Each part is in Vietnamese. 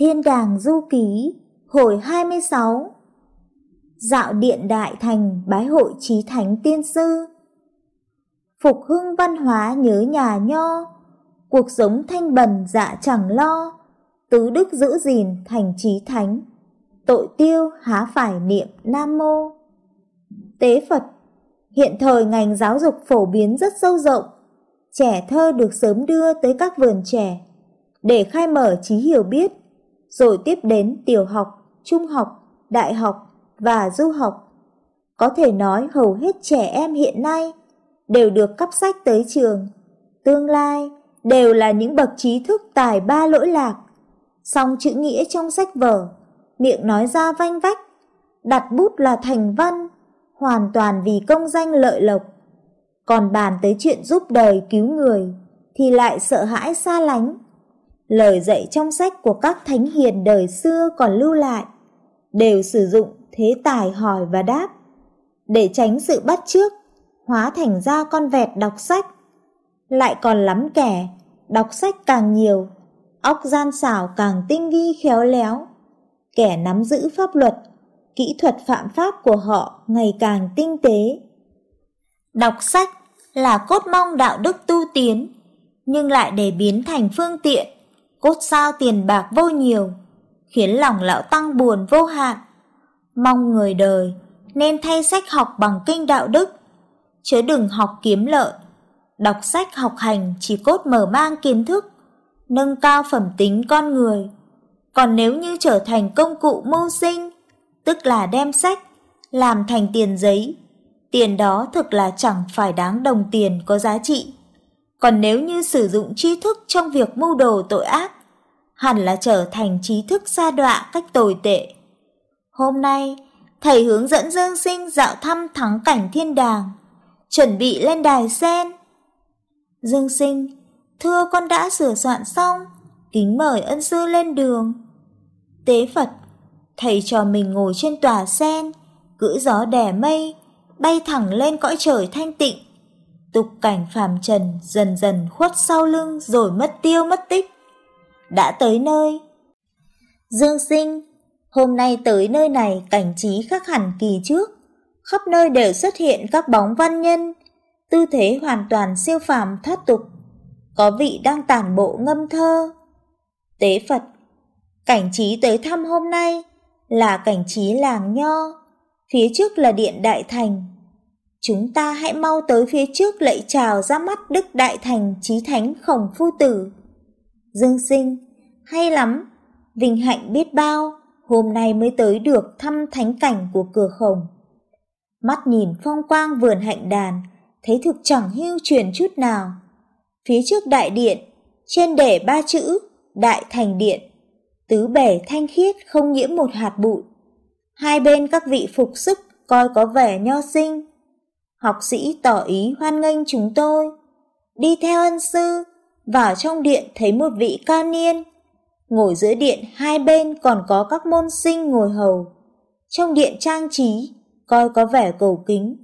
Thiên đàng du ký, hồi 26 Dạo điện đại thành bái hội trí thánh tiên sư. Phục hưng văn hóa nhớ nhà nho Cuộc sống thanh bần dạ chẳng lo Tứ đức giữ gìn thành trí thánh Tội tiêu há phải niệm Nam Mô. Tế Phật Hiện thời ngành giáo dục phổ biến rất sâu rộng Trẻ thơ được sớm đưa tới các vườn trẻ Để khai mở trí hiểu biết rồi tiếp đến tiểu học, trung học, đại học và du học. Có thể nói hầu hết trẻ em hiện nay đều được cấp sách tới trường. Tương lai đều là những bậc trí thức tài ba lỗi lạc. Song chữ nghĩa trong sách vở, miệng nói ra vanh vách, đặt bút là thành văn, hoàn toàn vì công danh lợi lộc. Còn bàn tới chuyện giúp đời cứu người thì lại sợ hãi xa lánh lời dạy trong sách của các thánh hiền đời xưa còn lưu lại, đều sử dụng thế tài hỏi và đáp, để tránh sự bắt chước, hóa thành ra con vẹt đọc sách. Lại còn lắm kẻ, đọc sách càng nhiều, óc gian xảo càng tinh vi khéo léo. Kẻ nắm giữ pháp luật, kỹ thuật phạm pháp của họ ngày càng tinh tế. Đọc sách là cốt mong đạo đức tu tiến, nhưng lại để biến thành phương tiện cốt sao tiền bạc vô nhiều, khiến lòng lão tăng buồn vô hạn. Mong người đời nên thay sách học bằng kinh đạo đức, chứ đừng học kiếm lợi. Đọc sách học hành chỉ cốt mở mang kiến thức, nâng cao phẩm tính con người. Còn nếu như trở thành công cụ mưu sinh, tức là đem sách, làm thành tiền giấy, tiền đó thực là chẳng phải đáng đồng tiền có giá trị. Còn nếu như sử dụng trí thức trong việc mưu đồ tội ác, hẳn là trở thành trí thức xa đọa cách tồi tệ. Hôm nay, thầy hướng dẫn Dương Sinh dạo thăm thắng cảnh thiên đàng, chuẩn bị lên đài sen. Dương Sinh, thưa con đã sửa soạn xong, kính mời ân sư lên đường. Tế Phật, thầy cho mình ngồi trên tòa sen, cưỡi gió đè mây, bay thẳng lên cõi trời thanh tịnh. Tục cảnh phàm trần dần dần khuất sau lưng rồi mất tiêu mất tích đã tới nơi. Dương sinh, hôm nay tới nơi này cảnh trí khác hẳn kỳ trước, khắp nơi đều xuất hiện các bóng văn nhân, tư thế hoàn toàn siêu phàm thoát tục, có vị đang tản bộ ngâm thơ. Tế Phật, cảnh trí tới thăm hôm nay là cảnh trí làng Nho, phía trước là điện Đại Thành. Chúng ta hãy mau tới phía trước lạy chào ra mắt Đức Đại Thành chí Thánh Khổng Phu Tử. Dương sinh, hay lắm, vinh hạnh biết bao, hôm nay mới tới được thăm thánh cảnh của cửa khổng. Mắt nhìn phong quang vườn hạnh đàn, thấy thực chẳng hưu truyền chút nào. Phía trước đại điện, trên để ba chữ, đại thành điện, tứ bể thanh khiết không nhiễm một hạt bụi. Hai bên các vị phục sức coi có vẻ nho sinh. Học sĩ tỏ ý hoan nghênh chúng tôi. Đi theo ân sư, vào trong điện thấy một vị cao niên, ngồi giữa điện hai bên còn có các môn sinh ngồi hầu. Trong điện trang trí, coi có vẻ cổ kính,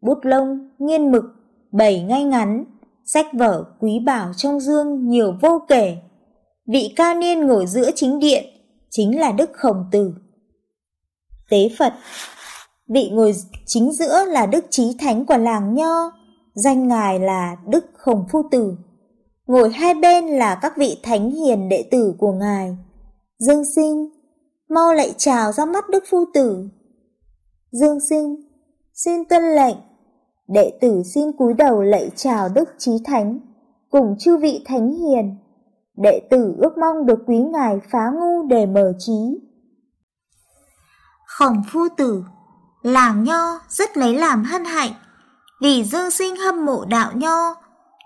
bút lông, nghiên mực, bày ngay ngắn, sách vở quý bảo trong dương nhiều vô kể. Vị cao niên ngồi giữa chính điện, chính là Đức Khổng Tử. Tế Phật Vị ngồi chính giữa là Đức Trí Thánh của làng Nho, danh ngài là Đức Khổng Phu Tử ngồi hai bên là các vị thánh hiền đệ tử của ngài. Dương sinh, mau lạy chào ra mắt Đức Phu Tử. Dương sinh, xin tuân lệnh. Đệ tử xin cúi đầu lạy chào Đức Trí Thánh, cùng chư vị thánh hiền. Đệ tử ước mong được quý ngài phá ngu để mở trí. Khổng Phu Tử, làng nho rất lấy làm hân hạnh, vì Dương sinh hâm mộ đạo nho,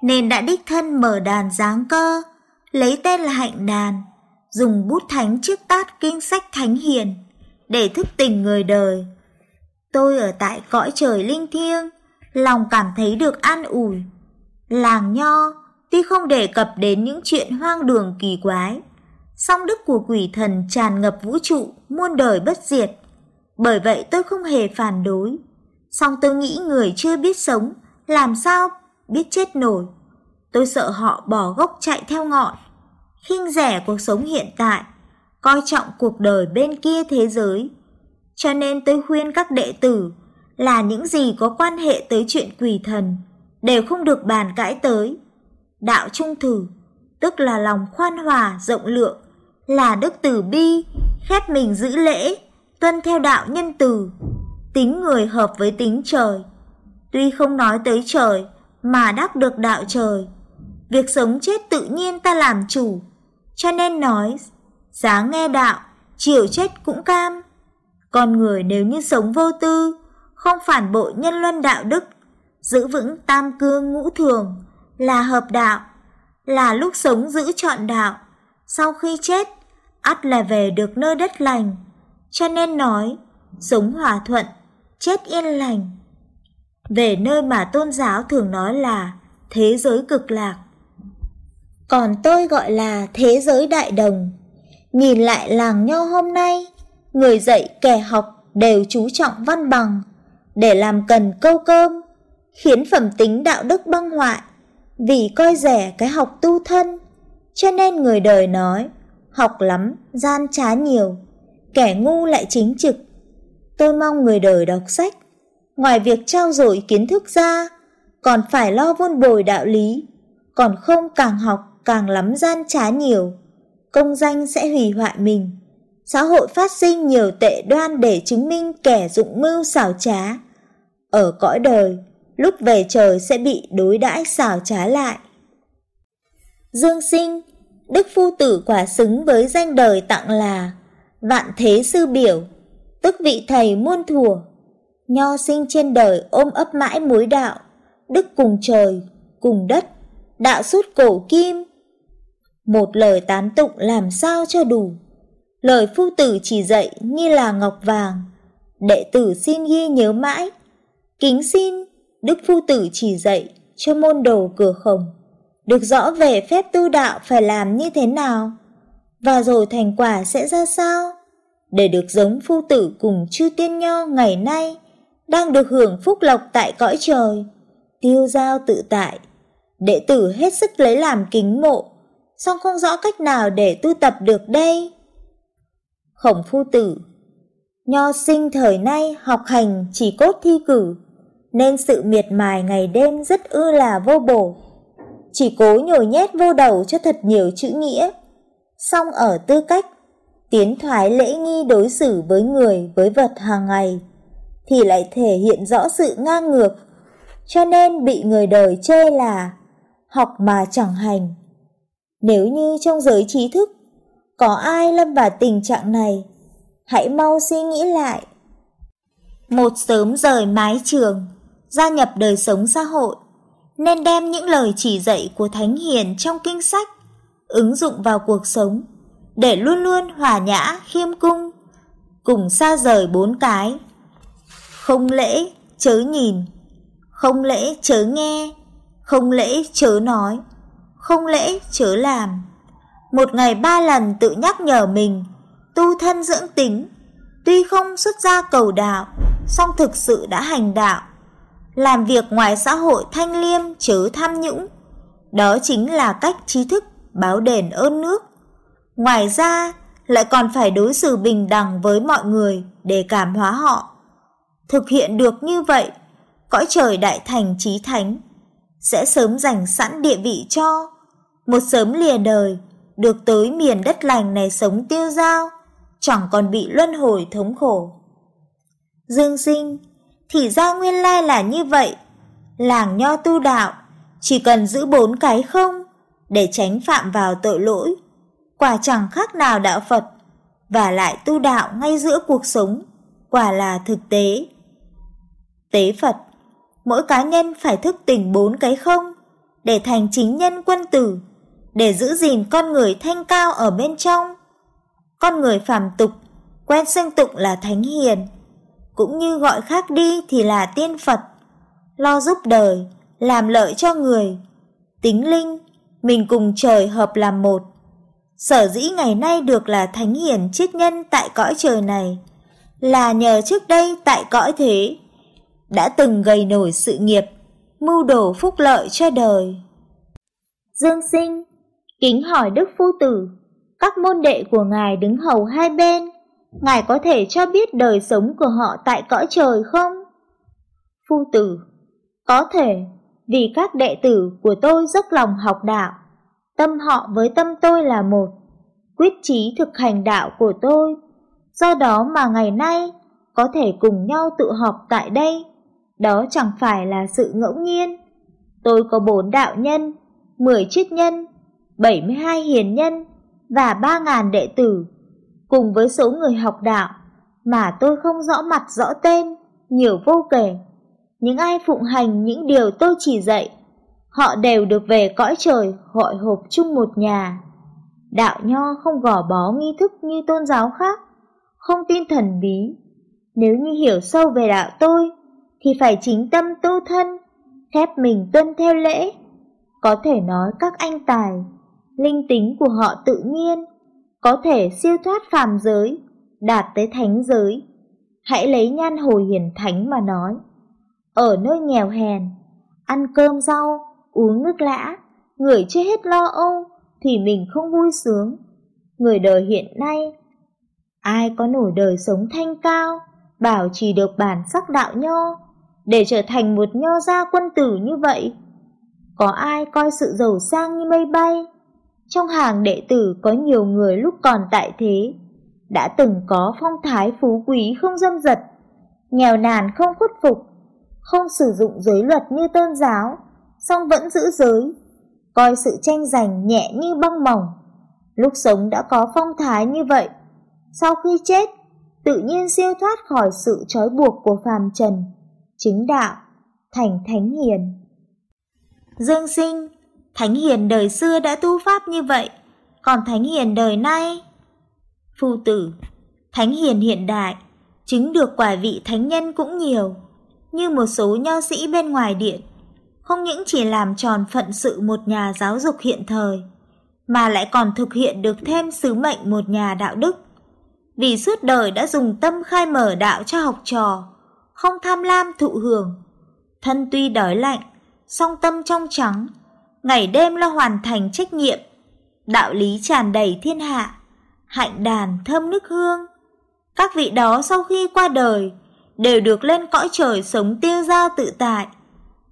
nên đã đích thân mở đàn giáng cơ, lấy tên là hạnh đàn, dùng bút thánh trước tát kinh sách thánh hiền, để thức tỉnh người đời. Tôi ở tại cõi trời linh thiêng, lòng cảm thấy được an ủi. Làng nho, tuy không đề cập đến những chuyện hoang đường kỳ quái, song đức của quỷ thần tràn ngập vũ trụ, muôn đời bất diệt. Bởi vậy tôi không hề phản đối. Song tôi nghĩ người chưa biết sống, làm sao biết chết nổi. Tôi sợ họ bỏ gốc chạy theo ngọn, khinh rẻ cuộc sống hiện tại, coi trọng cuộc đời bên kia thế giới. Cho nên tôi khuyên các đệ tử là những gì có quan hệ tới chuyện quỷ thần đều không được bàn cãi tới. Đạo trung thử, tức là lòng khoan hòa, rộng lượng, là đức từ bi, khép mình giữ lễ, tuân theo đạo nhân từ, tính người hợp với tính trời. Tuy không nói tới trời, mà đắc được đạo trời. Việc sống chết tự nhiên ta làm chủ, cho nên nói, sáng nghe đạo, chiều chết cũng cam. Con người nếu như sống vô tư, không phản bội nhân luân đạo đức, giữ vững tam cương ngũ thường, là hợp đạo, là lúc sống giữ chọn đạo, sau khi chết, ắt là về được nơi đất lành. Cho nên nói, sống hòa thuận, chết yên lành. Về nơi mà tôn giáo thường nói là thế giới cực lạc. Còn tôi gọi là thế giới đại đồng. Nhìn lại làng nho hôm nay, người dạy kẻ học đều chú trọng văn bằng, để làm cần câu cơm, khiến phẩm tính đạo đức băng hoại, vì coi rẻ cái học tu thân, cho nên người đời nói, học lắm, gian trá nhiều, kẻ ngu lại chính trực. Tôi mong người đời đọc sách, ngoài việc trao dồi kiến thức ra, còn phải lo vun bồi đạo lý, còn không càng học càng lắm gian trá nhiều, công danh sẽ hủy hoại mình. Xã hội phát sinh nhiều tệ đoan để chứng minh kẻ dụng mưu xảo trá. Ở cõi đời, lúc về trời sẽ bị đối đãi xảo trá lại. Dương sinh, Đức Phu Tử quả xứng với danh đời tặng là Vạn Thế Sư Biểu, tức vị thầy muôn thùa. Nho sinh trên đời ôm ấp mãi mối đạo, đức cùng trời, cùng đất, đạo suốt cổ kim. Một lời tán tụng làm sao cho đủ. Lời phu tử chỉ dạy như là ngọc vàng, đệ tử xin ghi nhớ mãi. Kính xin, Đức Phu Tử chỉ dạy cho môn đồ cửa khổng, được rõ về phép tu đạo phải làm như thế nào, và rồi thành quả sẽ ra sao, để được giống Phu Tử cùng chư tiên nho ngày nay, đang được hưởng phúc lộc tại cõi trời, tiêu giao tự tại. Đệ tử hết sức lấy làm kính mộ, song không rõ cách nào để tu tập được đây. Khổng phu tử Nho sinh thời nay học hành chỉ cốt thi cử, nên sự miệt mài ngày đêm rất ư là vô bổ. Chỉ cố nhồi nhét vô đầu cho thật nhiều chữ nghĩa, song ở tư cách, tiến thoái lễ nghi đối xử với người với vật hàng ngày, thì lại thể hiện rõ sự ngang ngược, cho nên bị người đời chê là học mà chẳng hành. Nếu như trong giới trí thức có ai lâm vào tình trạng này, hãy mau suy nghĩ lại. Một sớm rời mái trường, gia nhập đời sống xã hội, nên đem những lời chỉ dạy của Thánh Hiền trong kinh sách ứng dụng vào cuộc sống để luôn luôn hòa nhã, khiêm cung, cùng xa rời bốn cái. Không lễ, chớ nhìn, không lễ, chớ nghe, không lễ, chớ nói, không lễ, chớ làm. Một ngày ba lần tự nhắc nhở mình, tu thân dưỡng tính, tuy không xuất gia cầu đạo, song thực sự đã hành đạo. Làm việc ngoài xã hội thanh liêm chớ tham nhũng, đó chính là cách trí thức báo đền ơn nước. Ngoài ra, lại còn phải đối xử bình đẳng với mọi người để cảm hóa họ. Thực hiện được như vậy, cõi trời đại thành trí thánh sẽ sớm dành sẵn địa vị cho một sớm lìa đời được tới miền đất lành này sống tiêu dao, chẳng còn bị luân hồi thống khổ. Dương sinh, thì ra nguyên lai là như vậy. Làng nho tu đạo, chỉ cần giữ bốn cái không, để tránh phạm vào tội lỗi. Quả chẳng khác nào đạo Phật, và lại tu đạo ngay giữa cuộc sống, quả là thực tế. Tế Phật, mỗi cá nhân phải thức tỉnh bốn cái không, để thành chính nhân quân tử, để giữ gìn con người thanh cao ở bên trong. Con người phàm tục, quen xưng tụng là thánh hiền, cũng như gọi khác đi thì là tiên Phật, lo giúp đời, làm lợi cho người. Tính linh, mình cùng trời hợp làm một. Sở dĩ ngày nay được là thánh hiển triết nhân tại cõi trời này, là nhờ trước đây tại cõi thế, đã từng gây nổi sự nghiệp, mưu đồ phúc lợi cho đời. Dương sinh, kính hỏi Đức Phu Tử, Các môn đệ của Ngài đứng hầu hai bên, Ngài có thể cho biết đời sống của họ tại cõi trời không? Phu tử, có thể, vì các đệ tử của tôi dốc lòng học đạo, tâm họ với tâm tôi là một, quyết chí thực hành đạo của tôi. Do đó mà ngày nay có thể cùng nhau tự họp tại đây, đó chẳng phải là sự ngẫu nhiên. Tôi có bốn đạo nhân, mười triết nhân, bảy mươi hai hiền nhân và ba ngàn đệ tử, cùng với số người học đạo mà tôi không rõ mặt rõ tên, nhiều vô kể. Những ai phụng hành những điều tôi chỉ dạy, họ đều được về cõi trời hội hộp chung một nhà. Đạo nho không gò bó nghi thức như tôn giáo khác, không tin thần bí. Nếu như hiểu sâu về đạo tôi, thì phải chính tâm tu thân, khép mình tuân theo lễ. Có thể nói các anh tài, linh tính của họ tự nhiên, có thể siêu thoát phàm giới, đạt tới thánh giới. Hãy lấy nhan hồi hiển thánh mà nói. Ở nơi nghèo hèn, ăn cơm rau, uống nước lã, người chưa hết lo âu, thì mình không vui sướng. Người đời hiện nay, ai có nổi đời sống thanh cao, bảo trì được bản sắc đạo nho, để trở thành một nho gia quân tử như vậy? Có ai coi sự giàu sang như mây bay? Trong hàng đệ tử có nhiều người lúc còn tại thế, đã từng có phong thái phú quý không dâm dật, nghèo nàn không khuất phục, không sử dụng giới luật như tôn giáo, song vẫn giữ giới, coi sự tranh giành nhẹ như băng mỏng. Lúc sống đã có phong thái như vậy, sau khi chết, tự nhiên siêu thoát khỏi sự trói buộc của phàm trần, chứng đạo, thành thánh hiền. Dương sinh, thánh hiền đời xưa đã tu pháp như vậy, còn thánh hiền đời nay? Phu tử, thánh hiền hiện đại, chứng được quả vị thánh nhân cũng nhiều, như một số nho sĩ bên ngoài điện, không những chỉ làm tròn phận sự một nhà giáo dục hiện thời, mà lại còn thực hiện được thêm sứ mệnh một nhà đạo đức. Vì suốt đời đã dùng tâm khai mở đạo cho học trò, không tham lam thụ hưởng. Thân tuy đói lạnh, song tâm trong trắng, ngày đêm lo hoàn thành trách nhiệm. Đạo lý tràn đầy thiên hạ, hạnh đàn thơm nước hương. Các vị đó sau khi qua đời, đều được lên cõi trời sống tiêu dao tự tại.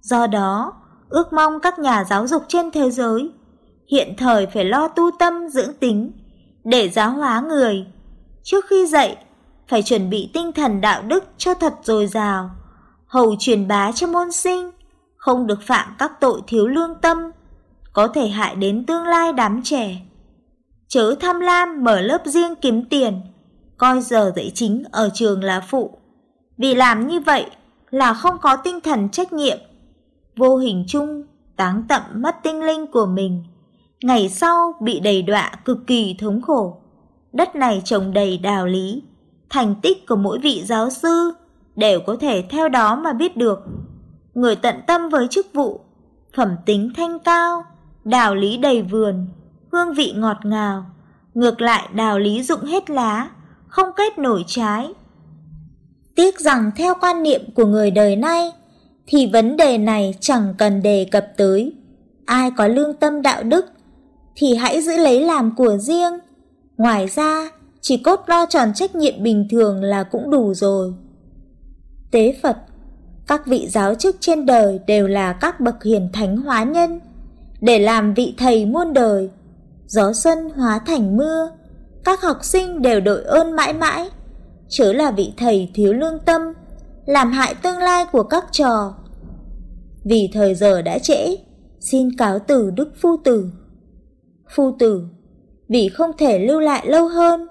Do đó, ước mong các nhà giáo dục trên thế giới hiện thời phải lo tu tâm dưỡng tính để giáo hóa người. Trước khi dạy, phải chuẩn bị tinh thần đạo đức cho thật dồi dào, hầu truyền bá cho môn sinh, không được phạm các tội thiếu lương tâm, có thể hại đến tương lai đám trẻ. Chớ tham lam mở lớp riêng kiếm tiền, coi giờ dạy chính ở trường là phụ. Vì làm như vậy là không có tinh thần trách nhiệm, vô hình chung táng tậm mất tinh linh của mình. Ngày sau bị đầy đọa cực kỳ thống khổ. Đất này trồng đầy đạo lý, thành tích của mỗi vị giáo sư đều có thể theo đó mà biết được. Người tận tâm với chức vụ, phẩm tính thanh cao, đạo lý đầy vườn, hương vị ngọt ngào, ngược lại đào lý dụng hết lá, không kết nổi trái. Tiếc rằng theo quan niệm của người đời nay, thì vấn đề này chẳng cần đề cập tới. Ai có lương tâm đạo đức thì hãy giữ lấy làm của riêng. Ngoài ra, chỉ cốt lo tròn trách nhiệm bình thường là cũng đủ rồi. Tế Phật Các vị giáo chức trên đời đều là các bậc hiền thánh hóa nhân, để làm vị thầy muôn đời. Gió xuân hóa thành mưa, các học sinh đều đội ơn mãi mãi, chớ là vị thầy thiếu lương tâm, làm hại tương lai của các trò. Vì thời giờ đã trễ, xin cáo từ Đức Phu Tử. Phu Tử, vì không thể lưu lại lâu hơn,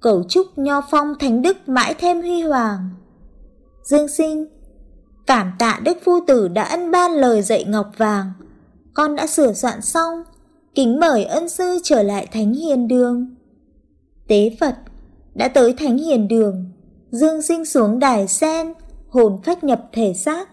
cầu chúc Nho Phong Thánh Đức mãi thêm huy hoàng. Dương sinh, cảm tạ Đức Phu Tử đã ân ban lời dạy ngọc vàng, con đã sửa soạn xong, kính mời ân sư trở lại Thánh Hiền Đường. Tế Phật đã tới Thánh Hiền Đường, Dương sinh xuống đài sen, hồn phách nhập thể xác,